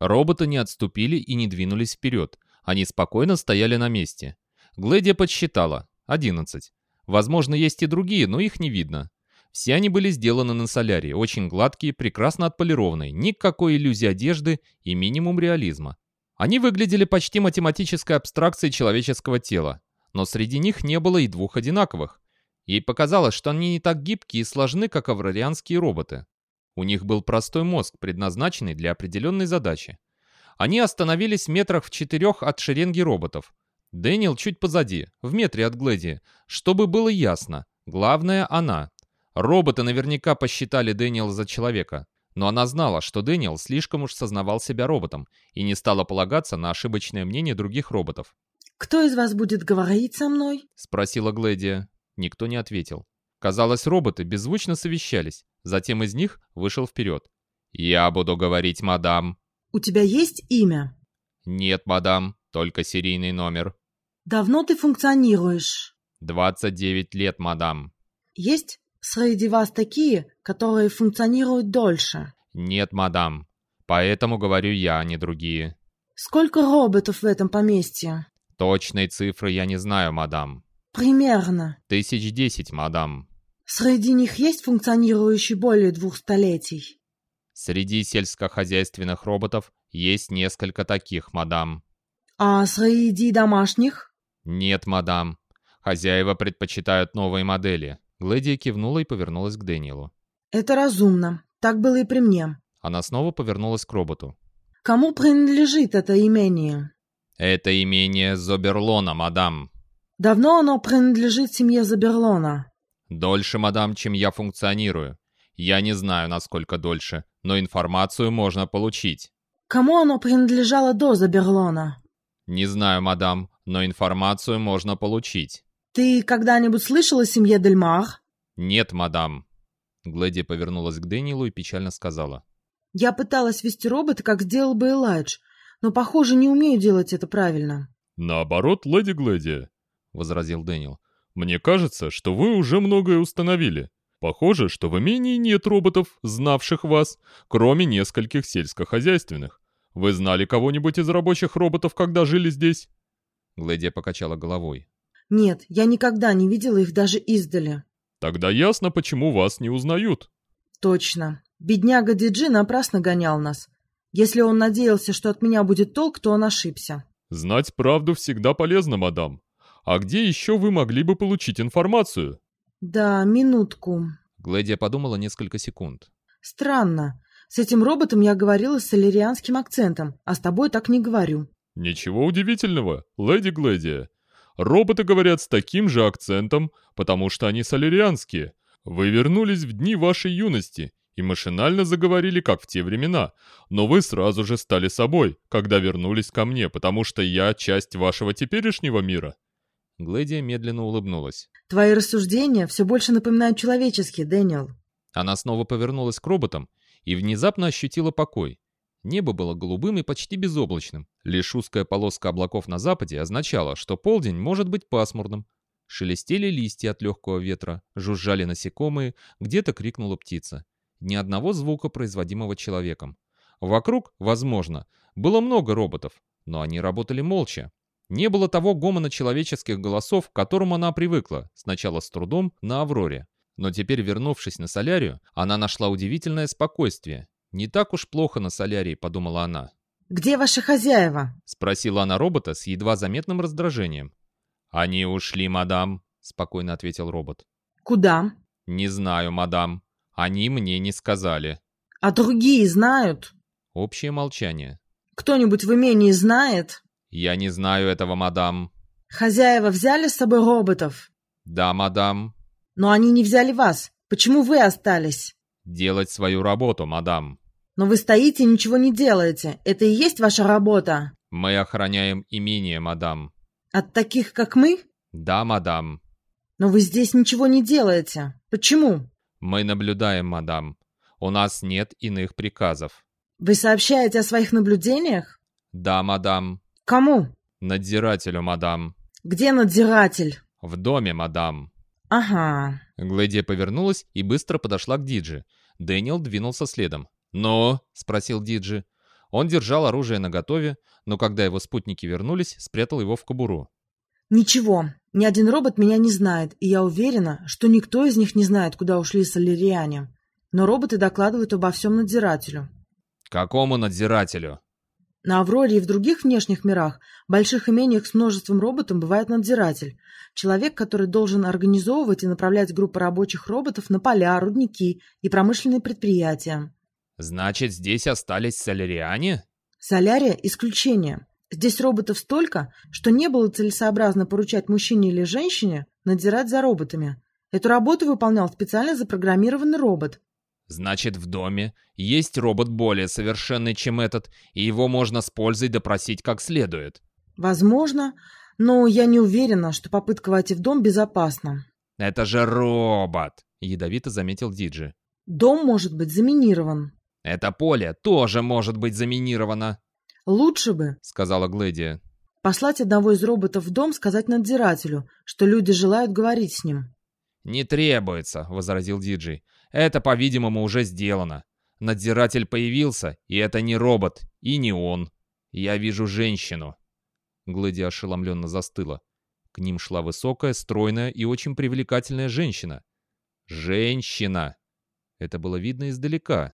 Роботы не отступили и не двинулись вперед. Они спокойно стояли на месте. Глэдия подсчитала. 11. Возможно, есть и другие, но их не видно. Все они были сделаны на солярии, очень гладкие, прекрасно отполированные, никакой иллюзии одежды и минимум реализма. Они выглядели почти математической абстракцией человеческого тела, но среди них не было и двух одинаковых. Ей показалось, что они не так гибкие и сложны, как аврарианские роботы. У них был простой мозг, предназначенный для определенной задачи. Они остановились в метрах в четырех от шеренги роботов. Дэниел чуть позади, в метре от Глэди, чтобы было ясно. Главное — она. Роботы наверняка посчитали Дэниела за человека. Но она знала, что Дэниел слишком уж сознавал себя роботом и не стала полагаться на ошибочное мнение других роботов. «Кто из вас будет говорить со мной?» — спросила Глэдия. Никто не ответил. Казалось, роботы беззвучно совещались. Затем из них вышел вперед. «Я буду говорить, мадам». «У тебя есть имя?» «Нет, мадам, только серийный номер». «Давно ты функционируешь?» «29 лет, мадам». «Есть среди вас такие, которые функционируют дольше?» «Нет, мадам. Поэтому говорю я, а не другие». «Сколько роботов в этом поместье?» «Точной цифры я не знаю, мадам». «Примерно». «Тысяч десять, мадам». «Среди них есть функционирующие более двух столетий?» «Среди сельскохозяйственных роботов есть несколько таких, мадам». «А среди домашних?» «Нет, мадам. Хозяева предпочитают новые модели». Глэдия кивнула и повернулась к Дэниелу. «Это разумно. Так было и при мне». Она снова повернулась к роботу. «Кому принадлежит это имение?» «Это имение Зоберлона, мадам». «Давно оно принадлежит семье Заберлона?» «Дольше, мадам, чем я функционирую. Я не знаю, насколько дольше, но информацию можно получить». «Кому оно принадлежало до Заберлона?» «Не знаю, мадам, но информацию можно получить». «Ты когда-нибудь слышал о семье Дельмар?» «Нет, мадам». Глэди повернулась к Дэниелу и печально сказала. «Я пыталась вести робота, как сделал бы Элайдж, но, похоже, не умею делать это правильно». «Наоборот, леди Глэди», — возразил Дэниел. «Мне кажется, что вы уже многое установили. Похоже, что в имении нет роботов, знавших вас, кроме нескольких сельскохозяйственных. Вы знали кого-нибудь из рабочих роботов, когда жили здесь?» Глэдия покачала головой. «Нет, я никогда не видела их даже издали». «Тогда ясно, почему вас не узнают». «Точно. Бедняга Диджи напрасно гонял нас. Если он надеялся, что от меня будет толк, то он ошибся». «Знать правду всегда полезно, мадам. А где еще вы могли бы получить информацию?» «Да, минутку». Глэдия подумала несколько секунд. «Странно. С этим роботом я говорила с солерианским акцентом, а с тобой так не говорю». «Ничего удивительного, леди Глэдия. Роботы говорят с таким же акцентом, потому что они солерианские. Вы вернулись в дни вашей юности и машинально заговорили, как в те времена. Но вы сразу же стали собой, когда вернулись ко мне, потому что я часть вашего теперешнего мира». Глэдия медленно улыбнулась. «Твои рассуждения все больше напоминают человеческие, Дэниел». Она снова повернулась к роботам и внезапно ощутила покой. Небо было голубым и почти безоблачным. Лишь узкая полоска облаков на западе означала, что полдень может быть пасмурным. Шелестели листья от легкого ветра, жужжали насекомые, где-то крикнула птица. Ни одного звука, производимого человеком. Вокруг, возможно, было много роботов, но они работали молча. Не было того гомона человеческих голосов, к которому она привыкла, сначала с трудом, на Авроре. Но теперь, вернувшись на Солярию, она нашла удивительное спокойствие. «Не так уж плохо на Солярии», — подумала она. «Где ваши хозяева?» — спросила она робота с едва заметным раздражением. «Они ушли, мадам», — спокойно ответил робот. «Куда?» «Не знаю, мадам. Они мне не сказали». «А другие знают?» Общее молчание. «Кто-нибудь в имении знает?» «Я не знаю этого, мадам». «Хозяева взяли с собой роботов?» «Да, мадам». «Но они не взяли вас. Почему вы остались?» «Делать свою работу, мадам». «Но вы стоите и ничего не делаете. Это и есть ваша работа?» «Мы охраняем имение, мадам». «От таких, как мы?» «Да, мадам». «Но вы здесь ничего не делаете. Почему?» «Мы наблюдаем, мадам. У нас нет иных приказов». «Вы сообщаете о своих наблюдениях?» «Да, мадам». «Кому?» «Надзирателю, мадам». «Где надзиратель?» «В доме, мадам». «Ага». Глэдия повернулась и быстро подошла к Диджи. Дэниел двинулся следом. «Но?» — спросил Диджи. Он держал оружие наготове, но когда его спутники вернулись, спрятал его в кобуру. Ничего, ни один робот меня не знает, и я уверена, что никто из них не знает, куда ушли соляриане. Но роботы докладывают обо всем надзирателю. Какому надзирателю? На Авроре и в других внешних мирах, больших имениях с множеством роботов бывает надзиратель. Человек, который должен организовывать и направлять группы рабочих роботов на поля, рудники и промышленные предприятия. Значит, здесь остались соляриане? Солярия – исключение. Здесь роботов столько, что не было целесообразно поручать мужчине или женщине надзирать за роботами. Эту работу выполнял специально запрограммированный робот. Значит, в доме есть робот более совершенный, чем этот, и его можно с пользой допросить как следует. Возможно, но я не уверена, что попытка войти в дом безопасна. Это же робот, ядовито заметил Диджи. Дом может быть заминирован. Это поле тоже может быть заминировано. Лучше бы, сказала Гледия. Послать одного из роботов в дом сказать надзирателю, что люди желают говорить с ним. «Не требуется», — возразил Диджей. «Это, по-видимому, уже сделано. Надзиратель появился, и это не робот, и не он. Я вижу женщину». Глэди ошеломленно застыла. К ним шла высокая, стройная и очень привлекательная женщина. Женщина! Это было видно издалека.